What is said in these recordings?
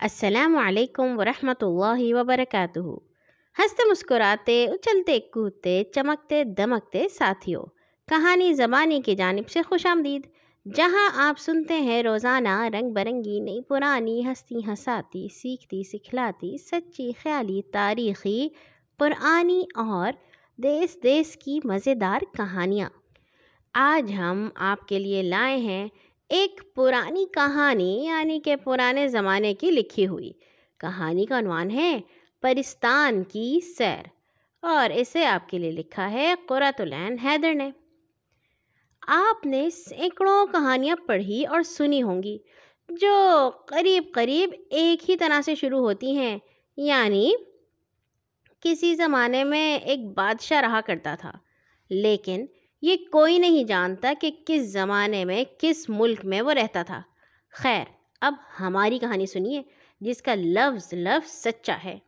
السلام علیکم ورحمۃ اللہ وبرکاتہ۔ ہنستے مسکراتے، اچھلتے، کودتے، چمکتے، دمکتے ساتھیوں کہانی زبانی کی جانب سے خوش آمدید۔ جہاں آپ سنتے ہیں، روزانہ رنگ برنگی، نئی پرانی ہستی ہساتی سیکھتی، سکھلاتی، سچی، خیالی، تاریخی، پرانی اور دیس دیس کی مزیدار کہانیاں۔ آج ہم آپ کے لیے لائے ہیں ایک پرانی کہانی یعنی کہ پرانے زمانے کی لکھی ہوئی۔ کہانی کا عنوان ہے پرستان کی سیر، اور اسے آپ کے لیے لکھا ہے قرۃ العین حیدر نے۔ آپ نے سینکڑوں کہانیاں پڑھی اور سنی ہوں گی، جو قریب قریب ایک ہی طرح سے شروع ہوتی ہیں۔ یعنی کسی زمانے میں ایک بادشاہ رہا کرتا تھا، لیکن یہ کوئی نہیں جانتا کہ کس زمانے میں، کس ملک میں وہ رہتا تھا۔ خیر، اب ہماری کہانی سنیے، جس کا لفظ لفظ سچا ہے۔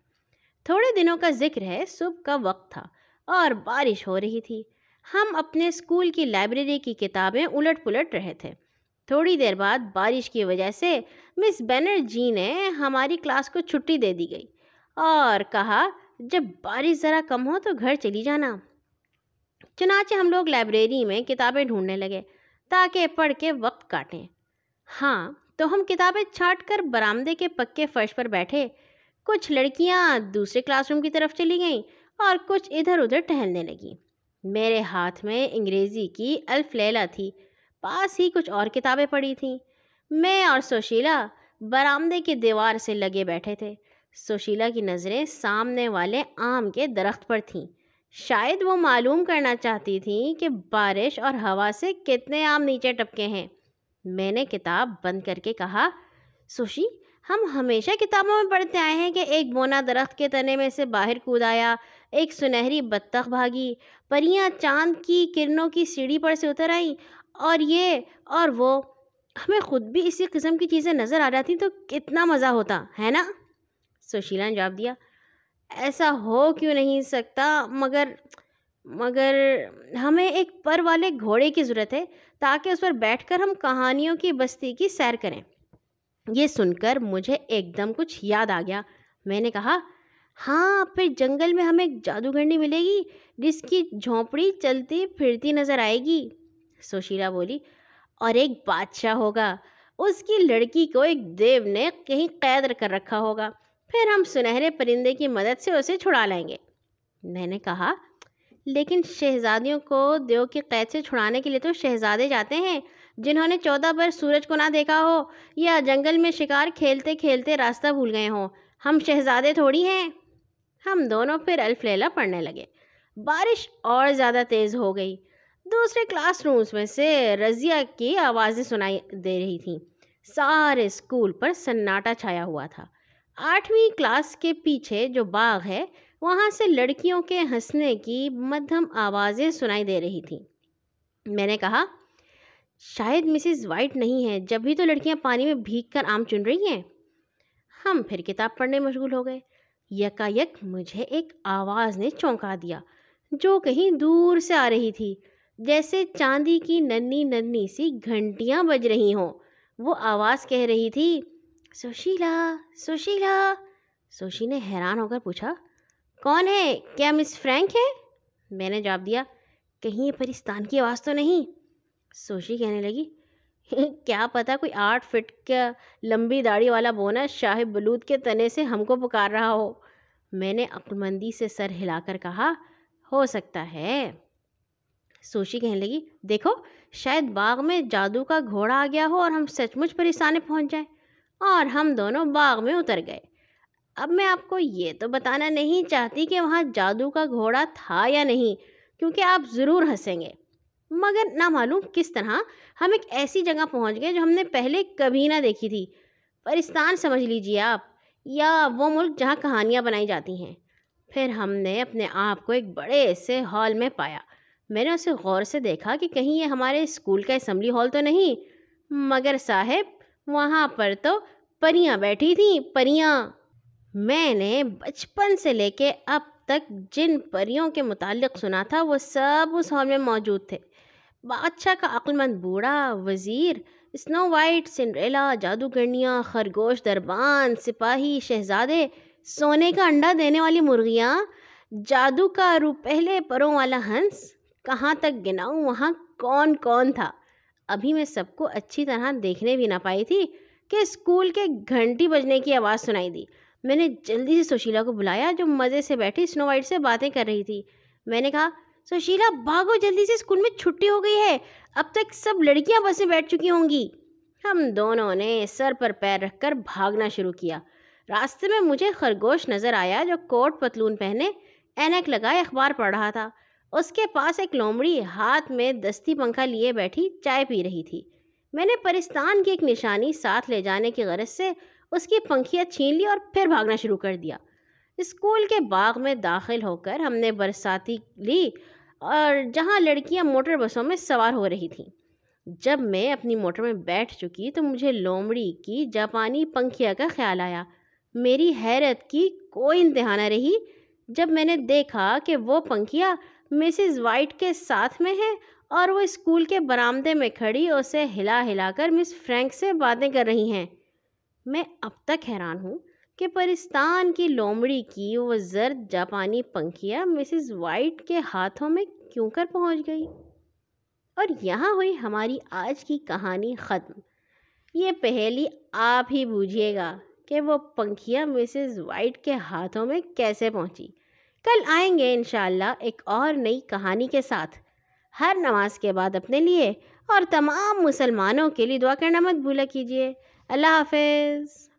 تھوڑے دنوں کا ذکر ہے، صبح کا وقت تھا اور بارش ہو رہی تھی۔ ہم اپنے اسکول کی لائبریری کی کتابیں الٹ پلٹ رہے تھے۔ تھوڑی دیر بعد بارش کی وجہ سے مس بینر جی نے ہماری کلاس کو چھٹی دے دی گئی اور کہا، جب بارش ذرا کم ہو تو گھر چلی جانا۔ چنانچہ ہم لوگ لائبریری میں کتابیں ڈھونڈنے لگے تاکہ پڑھ کے وقت کاٹیں۔ ہاں تو ہم کتابیں چھانٹ کر برآمدے کے پکے فرش پر بیٹھے۔ کچھ لڑکیاں دوسرے کلاس روم کی طرف چلی گئیں اور کچھ ادھر ادھر ٹہلنے لگیں۔ میرے ہاتھ میں انگریزی کی الف لیلا تھی، پاس ہی کچھ اور کتابیں پڑھی تھیں۔ میں اور سوشیلا برآمدے کی دیوار سے لگے بیٹھے تھے۔ سوشیلا کی نظریں سامنے والے آم کے درخت پر تھیں۔ شاید وہ معلوم کرنا چاہتی تھیں کہ بارش اور ہوا سے کتنے آم نیچے ٹپکے ہیں۔ میں نے کتاب بند کر کے کہا، سوشی، ہم ہمیشہ کتابوں میں پڑھتے آئے ہیں کہ ایک بونا درخت کے تنے میں سے باہر کود آیا، ایک سنہری بطخ بھاگی، پریاں چاند کی کرنوں کی سیڑھی پر سے اتر آئیں، اور یہ اور وہ۔ ہمیں خود بھی اسی قسم کی چیزیں نظر آ جاتی تو کتنا مزہ ہوتا، ہے نا؟ سوشیلا نے جواب دیا ایسا ہو کیوں نہیں سکتا؟ مگر مگر ہمیں ایک پر والے گھوڑے کی ضرورت ہے تاکہ اس پر بیٹھ کر ہم کہانیوں کی بستی کی سیر کریں۔ یہ سن کر مجھے ایک دم کچھ یاد آ گیا۔ میں نے کہا ہاں پھر جنگل میں ہمیں ایک جادوگرنی ملے گی جس کی جھونپڑی چلتی پھرتی نظر آئے گی۔ سوشیلا بولی، اور ایک بادشاہ ہوگا۔ اس کی لڑکی کو ایک دیو نے کہیں قید کر رکھا ہوگا۔ پھر ہم سنہرے پرندے کی مدد سے اسے چھڑا لیں گے۔ میں نے کہا، لیکن شہزادیوں کو دیو کی قید سے چھڑانے کے لیے تو شہزادے جاتے ہیں، جنہوں نے چودہ بر سورج کو نہ دیکھا ہو یا جنگل میں شکار کھیلتے کھیلتے راستہ بھول گئے ہوں۔ ہم شہزادے تھوڑی ہیں۔ ہم دونوں پھر الف پڑھنے لگے۔ بارش اور زیادہ تیز ہو گئی۔ دوسرے کلاس رومس میں سے رضیہ کی آوازیں سنائی دے رہی تھیں۔ سارے اسکول پر سناٹا چھایا ہوا تھا۔ آٹھویں کلاس کے پیچھے جو باغ ہے، وہاں سے لڑکیوں کے ہنسنے کی مدھم آوازیں سنائی دے رہی تھیں۔ میں نے کہا، شاید مسز وائٹ نہیں ہے، جب بھی تو لڑکیاں پانی میں بھیگ کر آم چن رہی ہیں۔ ہم پھر کتاب پڑھنے مشغول ہو گئے۔ یکا یک مجھے ایک آواز نے چونکا دیا، جو کہیں دور سے آ رہی تھی۔ جیسے چاندی کی ننی ننی سی گھنٹیاں بج رہی ہوں۔ وہ آواز کہہ رہی تھی سوشیلا سوشیلا سوشی نے حیران ہو کر پوچھا کون ہے کیا مس فرینک ہے میں نے جواب دیا کہیں یہ پرستان کی آواز تو نہیں سوشی کہنے لگی کیا پتہ کوئی آٹھ فٹ کا لمبی داڑھی والا بونا شاہ بلود کے تنے سے ہم کو پکار رہا ہو میں نے عقلمندی سے سر ہلا کر کہا ہو سکتا ہے سوشی کہنے لگی دیکھو شاید باغ میں جادو کا گھوڑا آ گیا ہو اور ہم سچ مچ پریستانے پہنچ جائیں اور ہم دونوں باغ میں اتر گئے۔ اب میں آپ کو یہ تو بتانا نہیں چاہتی کہ وہاں جادو کا گھوڑا تھا یا نہیں، کیونکہ آپ ضرور ہنسیں گے۔ مگر نہ معلوم کس طرح ہم ایک ایسی جگہ پہنچ گئے جو ہم نے پہلے کبھی نہ دیکھی تھی۔ پرستان سمجھ لیجیے آپ، یا وہ ملک جہاں کہانیاں بنائی جاتی ہیں۔ پھر ہم نے اپنے آپ کو ایک بڑے سے ہال میں پایا۔ میں نے اسے غور سے دیکھا کہ کہیں یہ ہمارے اسکول کا اسمبلی ہال تو نہیں، مگر صاحب وہاں پر تو پریاں بیٹھی تھیں، پریاں۔ میں نے بچپن سے لے کے اب تک جن پریوں کے متعلق سنا تھا، وہ سب اس ہال میں موجود تھے۔ بادشاہ کا عقل مند بوڑھا، وزیر، اسنو وائٹ، سنڈریلا، جادوگرنیاں، خرگوش، دربان، سپاہی، شہزادے، سونے کا انڈا دینے والی مرغیاں، جادو کا رو پہلے پروں والا ہنس، کہاں تک گناؤں، وہاں کون کون تھا؟ ابھی میں سب کو اچھی طرح دیکھنے بھی نہ پائی تھی کہ اسکول کے گھنٹی بجنے کی آواز سنائی دی۔ میں نے جلدی سے سوشیلا کو بلایا جو مزے سے بیٹھی اسنو وائٹ سے باتیں کر رہی تھی۔ میں نے کہا، سوشیلا بھاگو، جلدی سے اسکول میں چھٹی ہو گئی ہے، اب تک سب لڑکیاں بس میں بیٹھ چکی ہوں گی۔ ہم دونوں نے سر پر پیر رکھ کر بھاگنا شروع کیا۔ راستے میں مجھے خرگوش نظر آیا جو کوٹ پتلون پہنے اینک لگائے اخبار پڑھ رہا تھا۔ اس کے پاس ایک لومڑی ہاتھ میں دستی پنکھا لیے بیٹھی چائے پی رہی تھی۔ میں نے پرستان کی ایک نشانی ساتھ لے جانے کی غرض سے اس کی پنکھیاں چھین لی اور پھر بھاگنا شروع کر دیا۔ اسکول کے باغ میں داخل ہو کر ہم نے برساتی لی اور جہاں لڑکیاں موٹر بسوں میں سوار ہو رہی تھیں۔ جب میں اپنی موٹر میں بیٹھ چکی تو مجھے لومڑی کی جاپانی پنکھیا کا خیال آیا۔ میری حیرت کی کوئی انتہا نہ رہی۔ جب میں نے دیکھا کہ وہ پنکھیا مسز وائٹ کے ساتھ میں ہے اور وہ اسکول کے برآمدے میں کھڑی اسے ہلا ہلا کر مس فرینک سے باتیں کر رہی ہیں۔ میں اب تک حیران ہوں کہ پرستان کی لومڑی کی وہ زرد جاپانی پنکھیا مسز وائٹ کے ہاتھوں میں کیوں کر پہنچ گئی؟ اور یہاں ہوئی ہماری آج کی کہانی ختم۔ یہ پہلی آپ ہی بوجھیے گا کہ وہ پنکھیا مسز وائٹ کے ہاتھوں میں کیسے پہنچی۔ کل آئیں گے انشاءاللہ ایک اور نئی کہانی کے ساتھ۔ ہر نماز کے بعد اپنے لیے اور تمام مسلمانوں کے لیے دعا کرنا مت بھولا کیجیے۔ اللہ حافظ۔